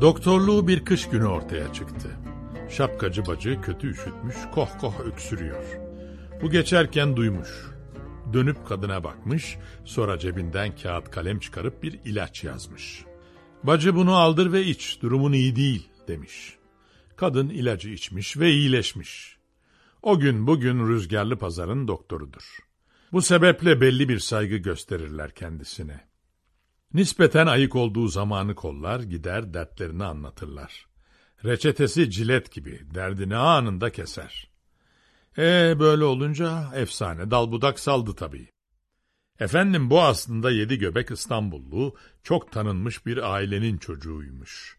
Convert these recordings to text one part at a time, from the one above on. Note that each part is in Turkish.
Doktorluğu bir kış günü ortaya çıktı. Şapkacı bacı kötü üşütmüş, koh koh öksürüyor. Bu geçerken duymuş. Dönüp kadına bakmış, sonra cebinden kağıt kalem çıkarıp bir ilaç yazmış. Bacı bunu aldır ve iç, durumun iyi değil demiş. Kadın ilacı içmiş ve iyileşmiş. O gün bugün rüzgarlı pazarın doktorudur. Bu sebeple belli bir saygı gösterirler kendisine. Nispeten ayık olduğu zamanı kollar, gider dertlerini anlatırlar. Reçetesi cilet gibi, derdini anında keser. E böyle olunca efsane dal budak saldı tabii. Efendim bu aslında yedi göbek İstanbullu, çok tanınmış bir ailenin çocuğuymuş.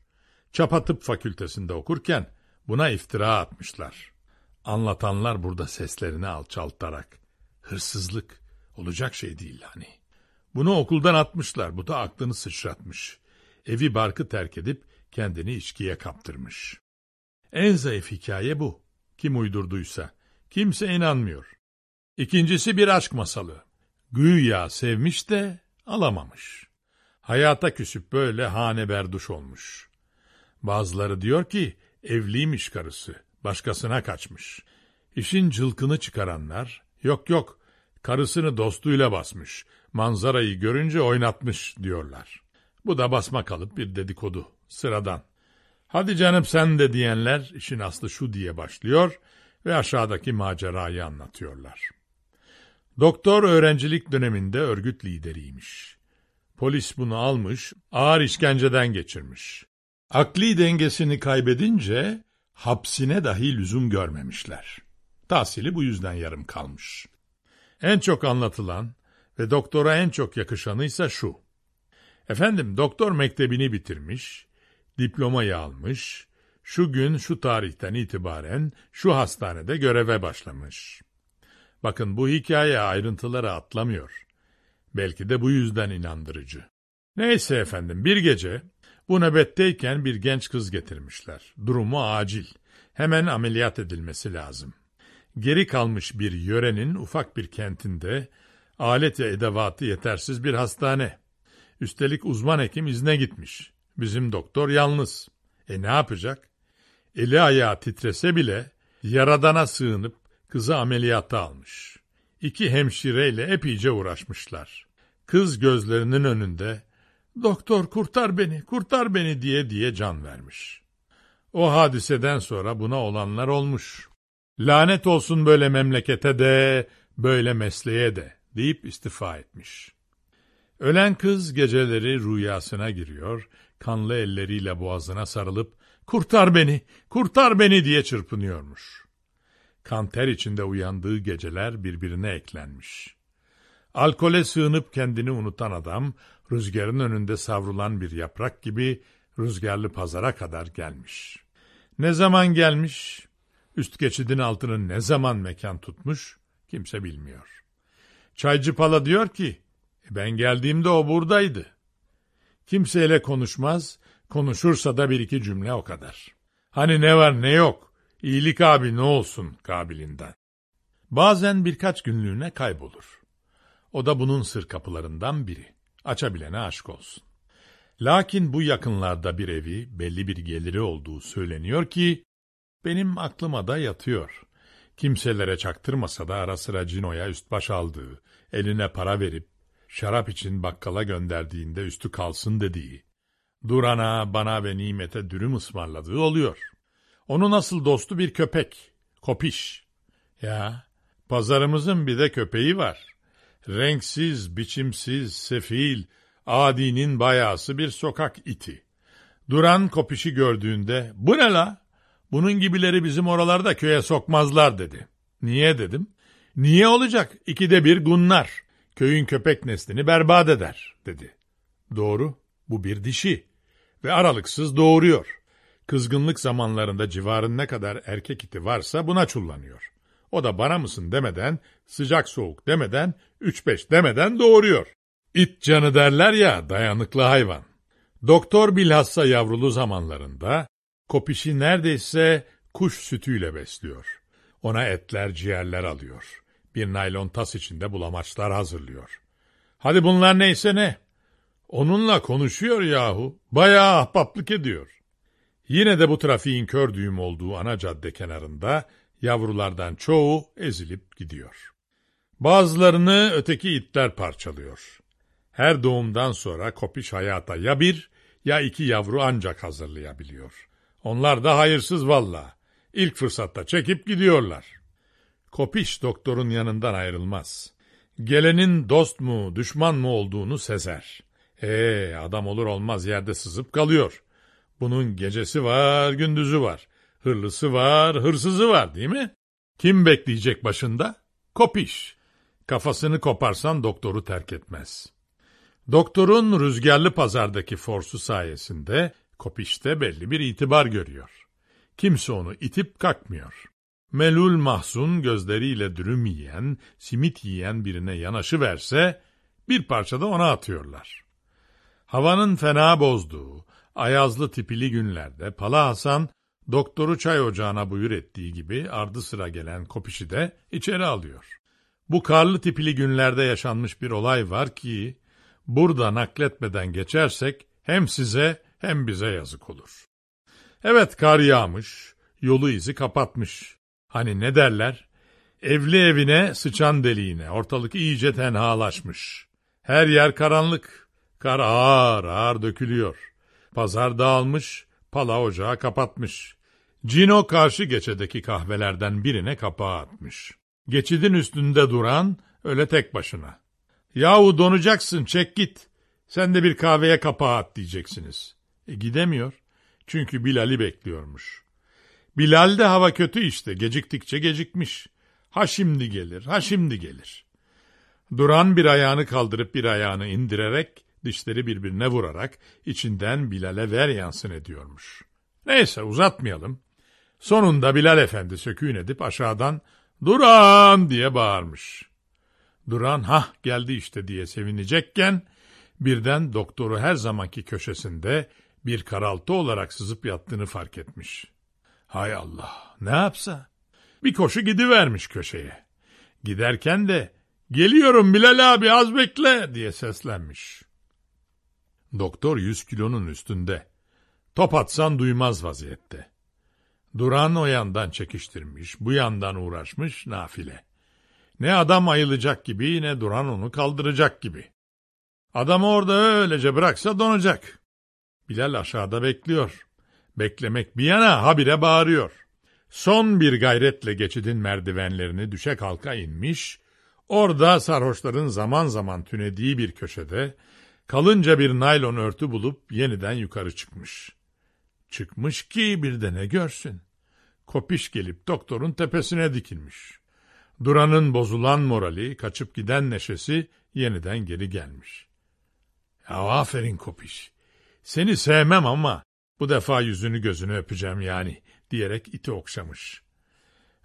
Çapa Tıp Fakültesinde okurken buna iftira atmışlar. Anlatanlar burada seslerini alçaltarak. Hırsızlık olacak şey değil hani. Bunu okuldan atmışlar, bu da aklını sıçratmış. Evi barkı terk edip kendini içkiye kaptırmış. En zayıf hikaye bu. Kim uydurduysa. Kimse inanmıyor. İkincisi bir aşk masalı. Güya sevmiş de alamamış. Hayata küsüp böyle hane berduş olmuş. Bazıları diyor ki evliymiş karısı, başkasına kaçmış. İşin cılkını çıkaranlar, yok yok, karısını dostuyla basmış, manzarayı görünce oynatmış diyorlar. Bu da basma kalıp bir dedikodu, sıradan. Hadi canım sen de diyenler işin aslı şu diye başlıyor ve aşağıdaki macerayı anlatıyorlar. Doktor öğrencilik döneminde örgüt lideriymiş. Polis bunu almış, ağır işkenceden geçirmiş. Akli dengesini kaybedince hapsine dahi lüzum görmemişler. Tahsili bu yüzden yarım kalmış. En çok anlatılan ve doktora en çok yakışanıysa şu. Efendim doktor mektebini bitirmiş, diplomayı almış, şu gün şu tarihten itibaren şu hastanede göreve başlamış. Bakın bu hikaye ayrıntıları atlamıyor. Belki de bu yüzden inandırıcı. Neyse efendim bir gece bu nöbetteyken bir genç kız getirmişler. Durumu acil. Hemen ameliyat edilmesi lazım. Geri kalmış bir yörenin ufak bir kentinde alet ve edevatı yetersiz bir hastane. Üstelik uzman hekim izne gitmiş. Bizim doktor yalnız. E ne yapacak? Eli ayağı titrese bile yaradana sığınıp kızı ameliyata almış. İki hemşireyle epeyce uğraşmışlar. Kız gözlerinin önünde doktor kurtar beni, kurtar beni diye diye can vermiş. O hadiseden sonra buna olanlar olmuş. Lanet olsun böyle memlekete de, böyle mesleğe de deyip istifa etmiş. Ölen kız geceleri rüyasına giriyor, kanlı elleriyle boğazına sarılıp kurtar beni, kurtar beni diye çırpınıyormuş. Kan ter içinde uyandığı geceler birbirine eklenmiş. Alkole sığınıp kendini unutan adam, rüzgarın önünde savrulan bir yaprak gibi rüzgarlı pazara kadar gelmiş. Ne zaman gelmiş, üst geçidin altını ne zaman mekan tutmuş, kimse bilmiyor. Çaycı Pala diyor ki, e ben geldiğimde o buradaydı. Kimseyle konuşmaz, konuşursa da bir iki cümle o kadar. Hani ne var ne yok, iyilik abi ne olsun kabilinden. Bazen birkaç günlüğüne kaybolur. O da bunun sır kapılarından biri. Açabilene aşk olsun. Lakin bu yakınlarda bir evi, belli bir geliri olduğu söyleniyor ki, benim aklıma da yatıyor. Kimselere çaktırmasa da ara sıra Cino'ya üst baş aldığı, eline para verip, şarap için bakkala gönderdiğinde üstü kalsın dediği, Duran'a, bana ve nimete dürüm ısmarladığı oluyor. Onu nasıl dostu bir köpek, kopiş. Ya, pazarımızın bir de köpeği var. Renksiz, biçimsiz, sefil, adinin bayası bir sokak iti. Duran kopişi gördüğünde, bu ne la? Bunun gibileri bizim oralarda köye sokmazlar dedi. Niye dedim? Niye olacak? İkide bir gunlar. Köyün köpek neslini berbat eder dedi. Doğru, bu bir dişi ve aralıksız doğuruyor. Kızgınlık zamanlarında civarın ne kadar erkek iti varsa buna çullanıyor. O da bana mısın demeden, sıcak soğuk demeden, üç beş demeden doğuruyor. İt canı derler ya dayanıklı hayvan. Doktor bilhassa yavrulu zamanlarında kopişi neredeyse kuş sütüyle besliyor. Ona etler ciğerler alıyor. Bir naylon tas içinde bulamaçlar hazırlıyor. Hadi bunlar neyse ne. Onunla konuşuyor yahu. Bayağı ahbaplık ediyor. Yine de bu trafiğin kör düğüm olduğu ana cadde kenarında yavrulardan çoğu ezilip gidiyor. Bazılarını öteki itler parçalıyor. Her doğumdan sonra kopiş hayata ya bir ya iki yavru ancak hazırlayabiliyor. Onlar da hayırsız valla. İlk fırsatta çekip gidiyorlar. Kopiş doktorun yanından ayrılmaz. Gelenin dost mu düşman mı olduğunu sezer. Ee adam olur olmaz yerde sızıp kalıyor. Bunun gecesi var gündüzü var. Hırlısı var hırsızı var değil mi? Kim bekleyecek başında? Kopiş. Kafasını koparsan doktoru terk etmez. Doktorun rüzgarlı pazardaki forsu sayesinde Kopiş'te belli bir itibar görüyor. Kimse onu itip kalkmıyor. Melul mahzun gözleriyle dürüm yiyen, simit yiyen birine yanaşı verse bir parça da ona atıyorlar. Havanın fena bozduğu, ayazlı tipili günlerde Pala Hasan doktoru çay ocağına buyur ettiği gibi ardı sıra gelen kopişi de içeri alıyor. Bu karlı tipili günlerde yaşanmış bir olay var ki burada nakletmeden geçersek hem size hem bize yazık olur. Evet kar yağmış, yolu izi kapatmış. Hani ne derler? Evli evine, sıçan deliğine, ortalık iyice tenhalaşmış. Her yer karanlık, kar ağır ağır dökülüyor. Pazar dağılmış, pala ocağı kapatmış. Cino karşı geçedeki kahvelerden birine kapağı atmış. Geçidin üstünde duran öyle tek başına. Yahu donacaksın çek git. Sen de bir kahveye kapağı at diyeceksiniz. E gidemiyor. Çünkü Bilal'i bekliyormuş. Bilal de hava kötü işte geciktikçe gecikmiş. Ha şimdi gelir ha şimdi gelir. Duran bir ayağını kaldırıp bir ayağını indirerek dişleri birbirine vurarak içinden Bilal'e ver yansın ediyormuş. Neyse uzatmayalım. Sonunda Bilal Efendi söküğün edip aşağıdan Duran diye bağırmış. Duran ha geldi işte diye sevinecekken birden doktoru her zamanki köşesinde bir karaltı olarak sızıp yattığını fark etmiş. Hay Allah ne yapsa? Bir koşu gidivermiş köşeye. Giderken de geliyorum Bilal abi az bekle diye seslenmiş. Doktor yüz kilonun üstünde. Top atsan duymaz vaziyette. Duran o yandan çekiştirmiş, bu yandan uğraşmış nafile. Ne adam ayılacak gibi ne Duran onu kaldıracak gibi. Adamı orada öylece bıraksa donacak. Bilal aşağıda bekliyor. Beklemek bir yana habire bağırıyor. Son bir gayretle geçidin merdivenlerini düşe kalka inmiş, orada sarhoşların zaman zaman tünediği bir köşede kalınca bir naylon örtü bulup yeniden yukarı çıkmış. Çıkmış ki bir de ne görsün. Kopiş gelip doktorun tepesine dikilmiş. Duran'ın bozulan morali, kaçıp giden neşesi yeniden geri gelmiş. Ya aferin Kopiş. Seni sevmem ama bu defa yüzünü gözünü öpeceğim yani diyerek iti okşamış.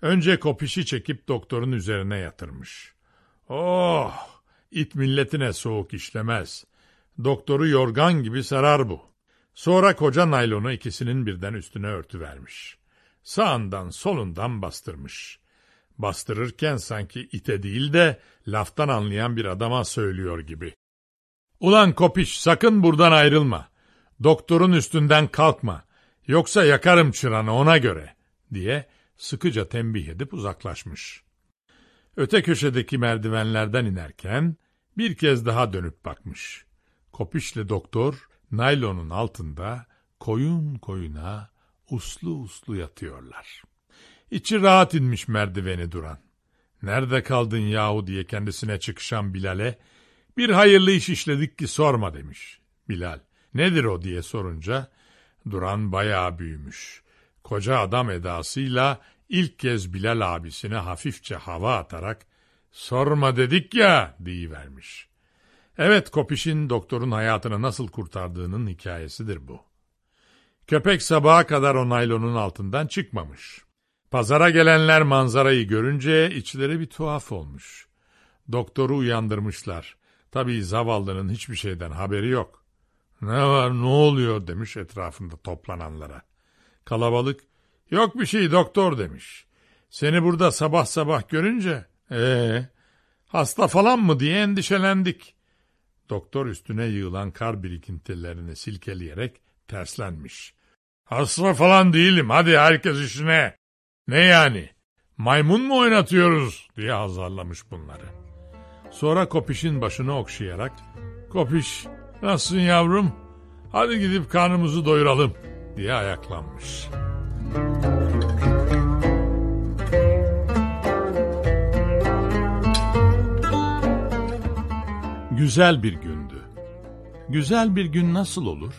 Önce Kopiş'i çekip doktorun üzerine yatırmış. Oh! it milletine soğuk işlemez. Doktoru yorgan gibi sarar bu. Sonra koca naylonu ikisinin birden üstüne örtü vermiş. Sağından solundan bastırmış. Bastırırken sanki ite değil de laftan anlayan bir adama söylüyor gibi. Ulan kopiş sakın buradan ayrılma. Doktorun üstünden kalkma. Yoksa yakarım çıranı ona göre diye sıkıca tembih edip uzaklaşmış. Öte köşedeki merdivenlerden inerken bir kez daha dönüp bakmış. Kopişle doktor naylonun altında koyun koyuna uslu uslu yatıyorlar. İçi rahat inmiş merdiveni duran. Nerede kaldın yahu diye kendisine çıkışan Bilal'e bir hayırlı iş işledik ki sorma demiş. Bilal nedir o diye sorunca duran bayağı büyümüş. Koca adam edasıyla ilk kez Bilal abisine hafifçe hava atarak sorma dedik ya deyivermiş. Evet Kopiş'in doktorun hayatını nasıl kurtardığının hikayesidir bu. Köpek sabaha kadar o naylonun altından çıkmamış. Pazara gelenler manzarayı görünce içleri bir tuhaf olmuş. Doktoru uyandırmışlar. Tabii zavallının hiçbir şeyden haberi yok. Ne var ne oluyor demiş etrafında toplananlara. Kalabalık yok bir şey doktor demiş. Seni burada sabah sabah görünce ee hasta falan mı diye endişelendik. Doktor üstüne yığılan kar birikintilerini silkeleyerek terslenmiş. Hasta falan değilim hadi herkes işine. Ne yani? Maymun mu oynatıyoruz diye azarlamış bunları. Sonra Kopiş'in başını okşayarak Kopiş nasılsın yavrum? Hadi gidip karnımızı doyuralım diye ayaklanmış. Güzel bir gündü. Güzel bir gün nasıl olur?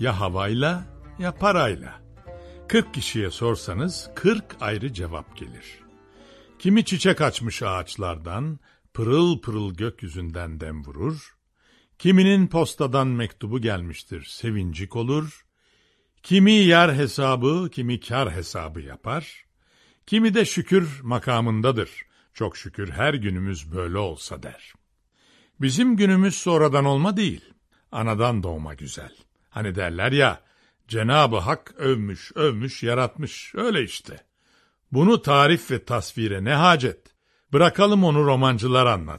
Ya havayla ya parayla. 40 kişiye sorsanız 40 ayrı cevap gelir. Kimi çiçek açmış ağaçlardan, pırıl pırıl gökyüzünden dem vurur. Kiminin postadan mektubu gelmiştir, sevincik olur. Kimi yer hesabı, kimi kar hesabı yapar. Kimi de şükür makamındadır. Çok şükür her günümüz böyle olsa der. Bizim günümüz sonradan olma değil, anadan doğma güzel. Hani derler ya, Cenab-ı Hak övmüş, övmüş, yaratmış. Öyle işte. Bunu tarif ve tasvire ne hacet? Bırakalım onu romancılar anlatsın.